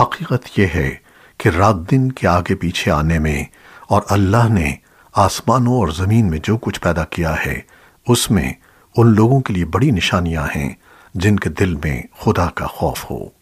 حقیقت یہ ہے کہ رات دن کے آگے پیچھے آنے میں اور اللہ نے آسمانوں اور زمین میں جو کچھ پیدا کیا ہے، اس میں ان لوگوں کے لیے بڑی نشانیاں ہیں جن کے دل میں خدا کا خوف ہو۔